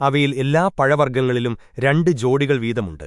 അവയിൽ എല്ലാ പഴവർഗങ്ങളിലും രണ്ട് ജോഡികൾ വീതമുണ്ട്.